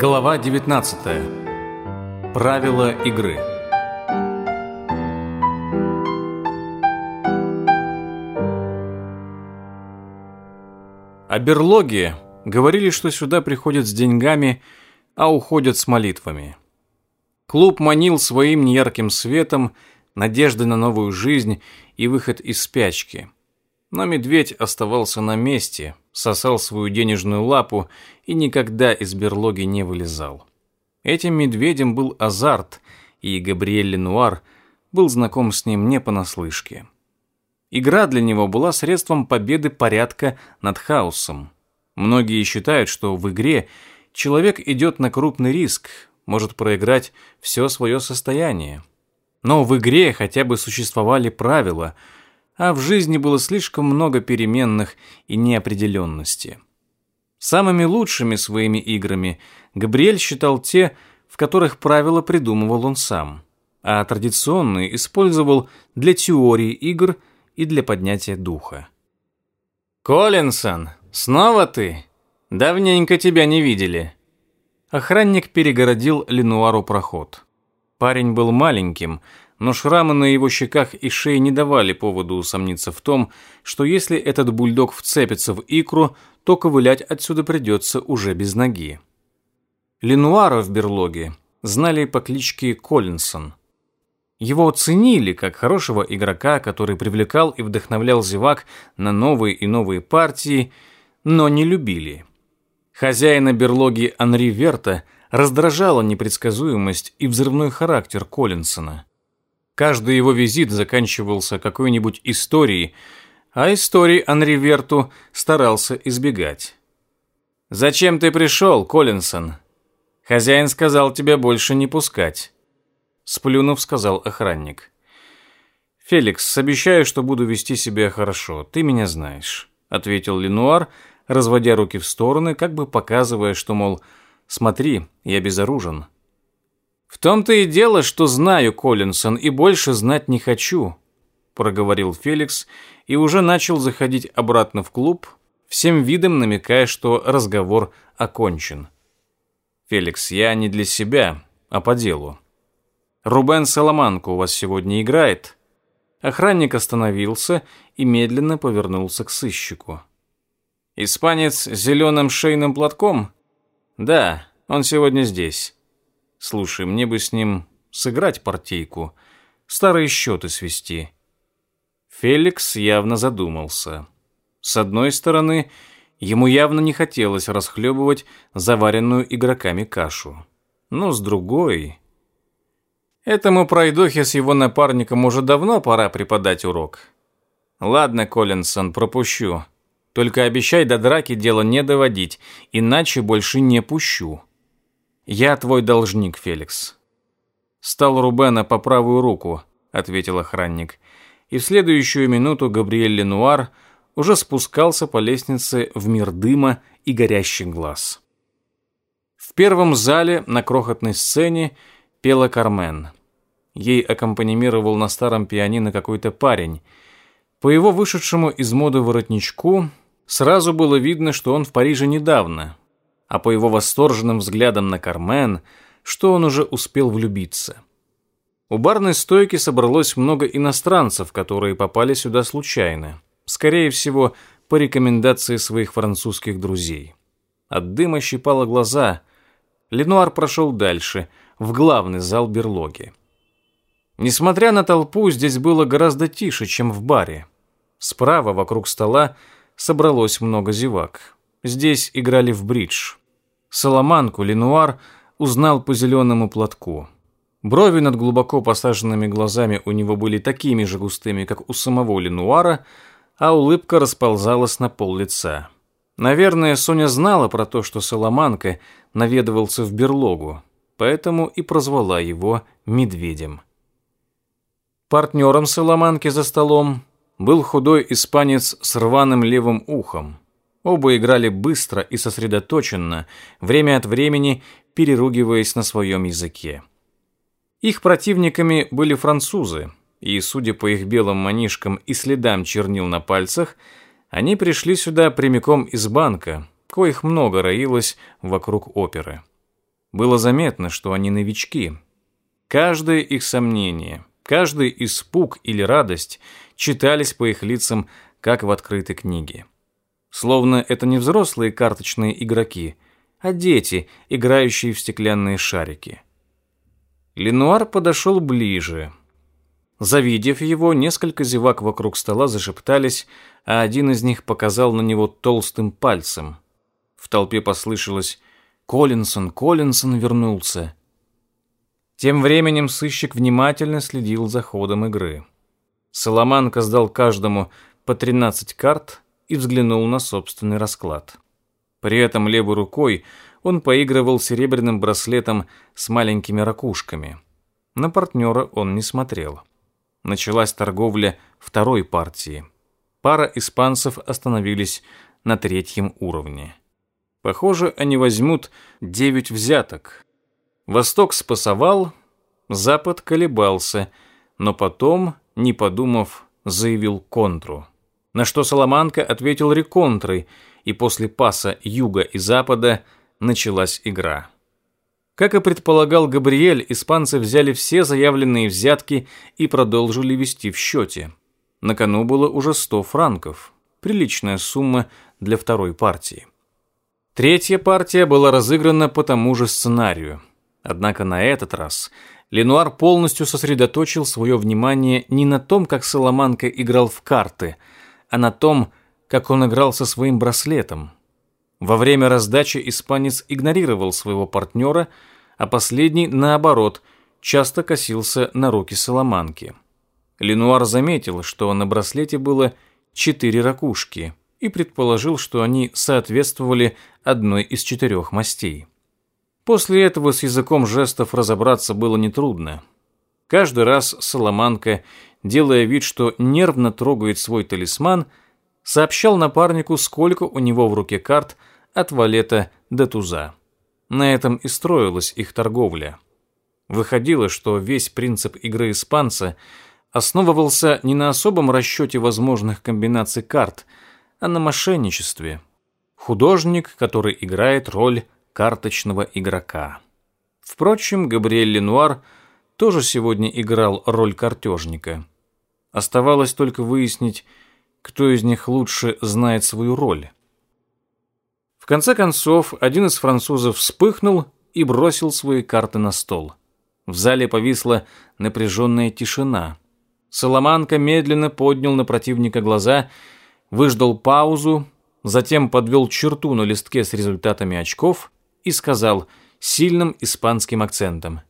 Глава 19. Правила игры. О берлоге говорили, что сюда приходят с деньгами, а уходят с молитвами. Клуб манил своим неярким светом, надежды на новую жизнь и выход из спячки. Но медведь оставался на месте, сосал свою денежную лапу и никогда из берлоги не вылезал. Этим медведем был азарт, и Габриэль Ленуар был знаком с ним не понаслышке. Игра для него была средством победы порядка над хаосом. Многие считают, что в игре человек идет на крупный риск, может проиграть все свое состояние. Но в игре хотя бы существовали правила – а в жизни было слишком много переменных и неопределенности. Самыми лучшими своими играми Габриэль считал те, в которых правила придумывал он сам, а традиционные использовал для теории игр и для поднятия духа. «Коллинсон, снова ты? Давненько тебя не видели». Охранник перегородил Ленуару проход. Парень был маленьким, но шрамы на его щеках и шее не давали поводу усомниться в том, что если этот бульдог вцепится в икру, то ковылять отсюда придется уже без ноги. Ленуара в берлоге знали по кличке Коллинсон. Его ценили как хорошего игрока, который привлекал и вдохновлял зевак на новые и новые партии, но не любили. Хозяина берлоги Анри Верта раздражала непредсказуемость и взрывной характер Коллинсона – Каждый его визит заканчивался какой-нибудь историей, а истории Анри Верту старался избегать. «Зачем ты пришел, Коллинсон?» «Хозяин сказал тебя больше не пускать», — сплюнув, сказал охранник. «Феликс, обещаю, что буду вести себя хорошо, ты меня знаешь», — ответил Ленуар, разводя руки в стороны, как бы показывая, что, мол, «смотри, я безоружен». «В том-то и дело, что знаю, Коллинсон, и больше знать не хочу», проговорил Феликс и уже начал заходить обратно в клуб, всем видом намекая, что разговор окончен. «Феликс, я не для себя, а по делу. Рубен Соломанко у вас сегодня играет?» Охранник остановился и медленно повернулся к сыщику. «Испанец с зеленым шейным платком?» «Да, он сегодня здесь». Слушай, мне бы с ним сыграть партийку, старые счеты свести. Феликс явно задумался. С одной стороны, ему явно не хотелось расхлебывать заваренную игроками кашу. Но с другой... Этому пройдохе с его напарником уже давно пора преподать урок. Ладно, Коллинсон, пропущу. Только обещай до драки дело не доводить, иначе больше не пущу. «Я твой должник, Феликс». «Стал Рубена по правую руку», — ответил охранник. И в следующую минуту Габриэль Ленуар уже спускался по лестнице в мир дыма и горящих глаз. В первом зале на крохотной сцене пела Кармен. Ей аккомпанемировал на старом пианино какой-то парень. По его вышедшему из моды воротничку сразу было видно, что он в Париже недавно, а по его восторженным взглядам на Кармен, что он уже успел влюбиться. У барной стойки собралось много иностранцев, которые попали сюда случайно, скорее всего, по рекомендации своих французских друзей. От дыма щипало глаза. Ленуар прошел дальше, в главный зал берлоги. Несмотря на толпу, здесь было гораздо тише, чем в баре. Справа, вокруг стола, собралось много зевак. Здесь играли в бридж соломанку Ленуар узнал по зеленому платку. Брови над глубоко посаженными глазами у него были такими же густыми, как у самого Ленуара, а улыбка расползалась на пол лица. Наверное, Соня знала про то, что Соломанка наведывался в берлогу, поэтому и прозвала его «медведем». Партнером Соломанки за столом был худой испанец с рваным левым ухом. Оба играли быстро и сосредоточенно, время от времени переругиваясь на своем языке. Их противниками были французы, и, судя по их белым манишкам и следам чернил на пальцах, они пришли сюда прямиком из банка, коих много роилось вокруг оперы. Было заметно, что они новички. Каждое их сомнение, каждый испуг или радость читались по их лицам, как в открытой книге. Словно это не взрослые карточные игроки, а дети, играющие в стеклянные шарики. Ленуар подошел ближе. Завидев его, несколько зевак вокруг стола зашептались, а один из них показал на него толстым пальцем. В толпе послышалось «Коллинсон, Коллинсон вернулся». Тем временем сыщик внимательно следил за ходом игры. Соломанка сдал каждому по 13 карт – и взглянул на собственный расклад. При этом левой рукой он поигрывал серебряным браслетом с маленькими ракушками. На партнера он не смотрел. Началась торговля второй партии. Пара испанцев остановились на третьем уровне. Похоже, они возьмут девять взяток. Восток спасовал, Запад колебался, но потом, не подумав, заявил контру на что Соломанка ответил реконтрой, и после паса юга и запада началась игра. Как и предполагал Габриэль, испанцы взяли все заявленные взятки и продолжили вести в счете. На кону было уже 100 франков. Приличная сумма для второй партии. Третья партия была разыграна по тому же сценарию. Однако на этот раз Ленуар полностью сосредоточил свое внимание не на том, как Соломанка играл в карты – а на том, как он играл со своим браслетом. Во время раздачи испанец игнорировал своего партнера, а последний, наоборот, часто косился на руки Соломанки. Ленуар заметил, что на браслете было четыре ракушки и предположил, что они соответствовали одной из четырех мастей. После этого с языком жестов разобраться было нетрудно – Каждый раз Соломанка, делая вид, что нервно трогает свой талисман, сообщал напарнику, сколько у него в руке карт от валета до туза. На этом и строилась их торговля. Выходило, что весь принцип игры испанца основывался не на особом расчете возможных комбинаций карт, а на мошенничестве. Художник, который играет роль карточного игрока. Впрочем, Габриэль Ленуар – тоже сегодня играл роль картежника. Оставалось только выяснить, кто из них лучше знает свою роль. В конце концов, один из французов вспыхнул и бросил свои карты на стол. В зале повисла напряженная тишина. Соломанка медленно поднял на противника глаза, выждал паузу, затем подвел черту на листке с результатами очков и сказал сильным испанским акцентом –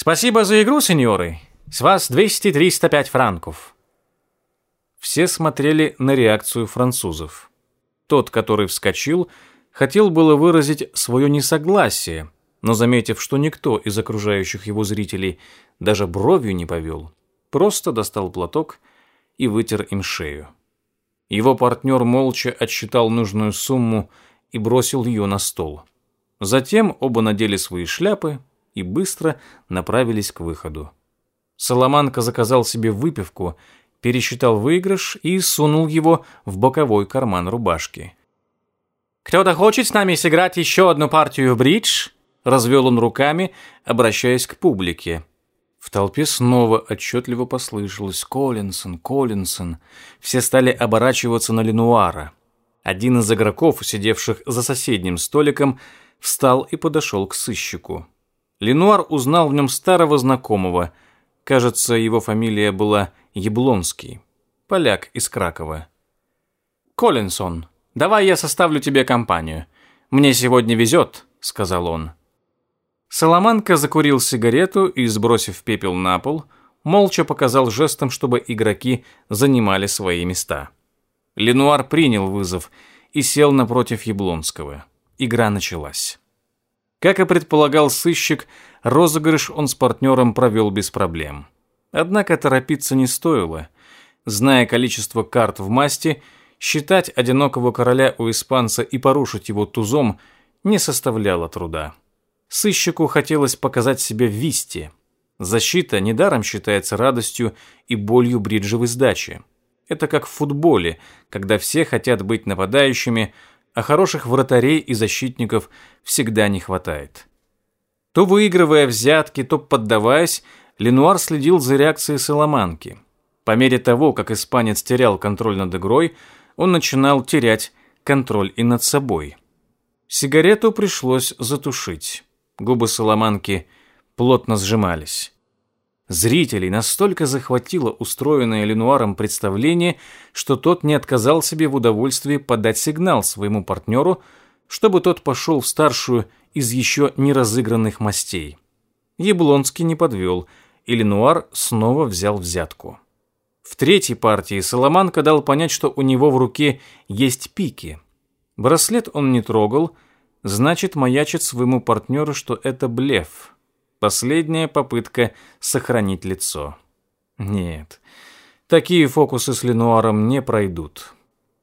Спасибо за игру, сеньоры. С вас 200-305 франков. Все смотрели на реакцию французов. Тот, который вскочил, хотел было выразить свое несогласие, но, заметив, что никто из окружающих его зрителей даже бровью не повел, просто достал платок и вытер им шею. Его партнер молча отсчитал нужную сумму и бросил ее на стол. Затем оба надели свои шляпы, и быстро направились к выходу. Соломанка заказал себе выпивку, пересчитал выигрыш и сунул его в боковой карман рубашки. «Кто-то хочет с нами сыграть еще одну партию в бридж?» — развел он руками, обращаясь к публике. В толпе снова отчетливо послышалось «Коллинсон, Коллинсон». Все стали оборачиваться на Ленуара. Один из игроков, сидевших за соседним столиком, встал и подошел к сыщику. Ленуар узнал в нем старого знакомого. Кажется, его фамилия была Яблонский. Поляк из Кракова. «Коллинсон, давай я составлю тебе компанию. Мне сегодня везет», — сказал он. Соломанка закурил сигарету и, сбросив пепел на пол, молча показал жестом, чтобы игроки занимали свои места. Ленуар принял вызов и сел напротив Яблонского. Игра началась. Как и предполагал сыщик, розыгрыш он с партнером провел без проблем. Однако торопиться не стоило. Зная количество карт в масти, считать одинокого короля у испанца и порушить его тузом не составляло труда. Сыщику хотелось показать себя в висте. Защита недаром считается радостью и болью бриджевой сдачи. Это как в футболе, когда все хотят быть нападающими, а хороших вратарей и защитников всегда не хватает. То выигрывая взятки, то поддаваясь, Ленуар следил за реакцией Соломанки. По мере того, как испанец терял контроль над игрой, он начинал терять контроль и над собой. Сигарету пришлось затушить. Губы Соломанки плотно сжимались. Зрителей настолько захватило устроенное Ленуаром представление, что тот не отказал себе в удовольствии подать сигнал своему партнеру, чтобы тот пошел в старшую из еще не разыгранных мастей. Яблонский не подвел, и Ленуар снова взял взятку. В третьей партии Соломанка дал понять, что у него в руке есть пики. Браслет он не трогал, значит, маячит своему партнеру, что это блеф – Последняя попытка сохранить лицо. Нет, такие фокусы с Ленуаром не пройдут.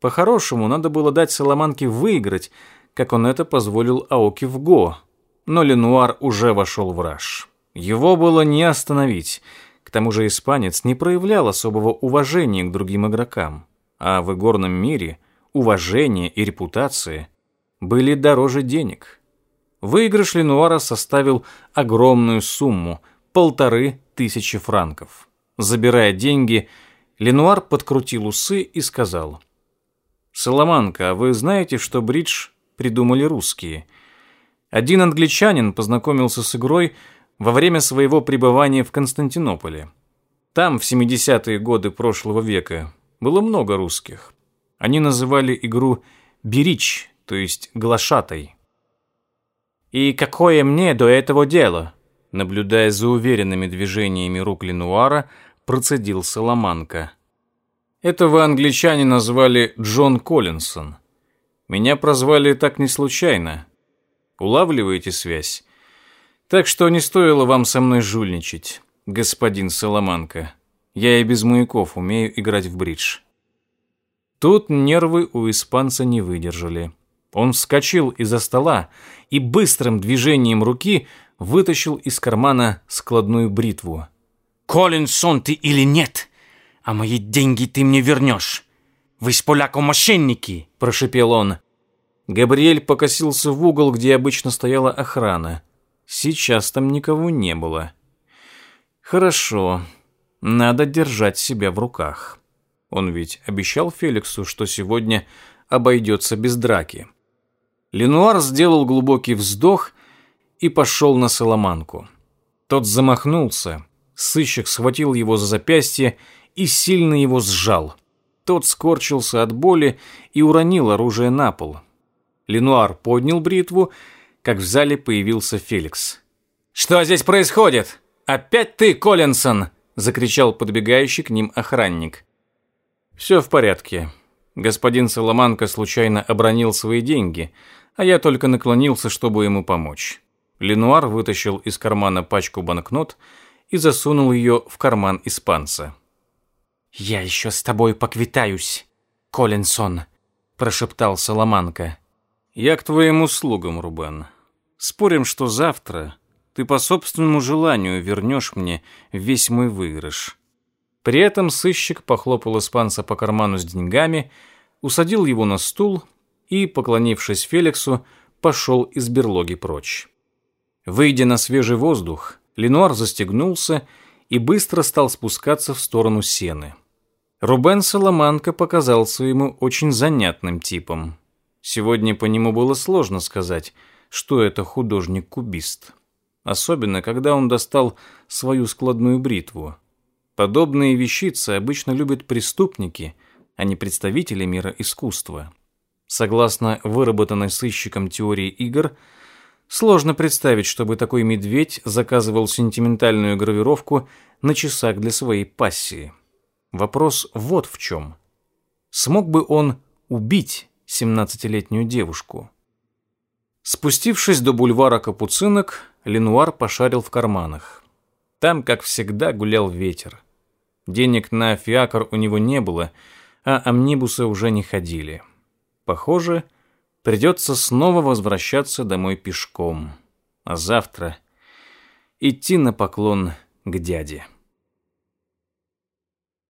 По-хорошему, надо было дать Соломанке выиграть, как он это позволил Аоки в Го. Но Ленуар уже вошел в раж. Его было не остановить. К тому же испанец не проявлял особого уважения к другим игрокам. А в игорном мире уважение и репутация были дороже денег. Выигрыш Ленуара составил огромную сумму – полторы тысячи франков. Забирая деньги, Ленуар подкрутил усы и сказал. «Соломанка, а вы знаете, что бридж придумали русские? Один англичанин познакомился с игрой во время своего пребывания в Константинополе. Там, в 70-е годы прошлого века, было много русских. Они называли игру «берич», то есть «глашатой». И какое мне до этого дело? Наблюдая за уверенными движениями рук Ленуара, процедил Соломанка. Этого англичане назвали Джон Коллинсон. Меня прозвали так не случайно. Улавливаете связь? Так что не стоило вам со мной жульничать, господин Соломанка. Я и без маяков умею играть в бридж. Тут нервы у испанца не выдержали. Он вскочил из-за стола и быстрым движением руки вытащил из кармана складную бритву. «Коллинсон ты или нет, а мои деньги ты мне вернешь! Вы с поляком мошенники!» – прошепел он. Габриэль покосился в угол, где обычно стояла охрана. Сейчас там никого не было. «Хорошо, надо держать себя в руках. Он ведь обещал Феликсу, что сегодня обойдется без драки». Ленуар сделал глубокий вздох и пошел на Соломанку. Тот замахнулся. Сыщик схватил его за запястье и сильно его сжал. Тот скорчился от боли и уронил оружие на пол. Ленуар поднял бритву, как в зале появился Феликс. «Что здесь происходит? Опять ты, Коллинсон!» – закричал подбегающий к ним охранник. «Все в порядке», Господин Соломанко случайно обронил свои деньги, а я только наклонился, чтобы ему помочь. Ленуар вытащил из кармана пачку банкнот и засунул ее в карман испанца. «Я еще с тобой поквитаюсь, Коллинсон», – прошептал Соломанко. «Я к твоим услугам, Рубен. Спорим, что завтра ты по собственному желанию вернешь мне весь мой выигрыш. При этом сыщик похлопал испанца по карману с деньгами, усадил его на стул и, поклонившись Феликсу, пошел из берлоги прочь. Выйдя на свежий воздух, Ленуар застегнулся и быстро стал спускаться в сторону сены. Рубен Соломанко показался ему очень занятным типом. Сегодня по нему было сложно сказать, что это художник-кубист. Особенно, когда он достал свою складную бритву – Подобные вещицы обычно любят преступники, а не представители мира искусства. Согласно выработанной сыщиком теории игр, сложно представить, чтобы такой медведь заказывал сентиментальную гравировку на часах для своей пассии. Вопрос вот в чем. Смог бы он убить 17-летнюю девушку? Спустившись до бульвара Капуцинок, Ленуар пошарил в карманах. Там, как всегда, гулял ветер. Денег на фиакр у него не было, а амнибусы уже не ходили. Похоже, придется снова возвращаться домой пешком. А завтра идти на поклон к дяде.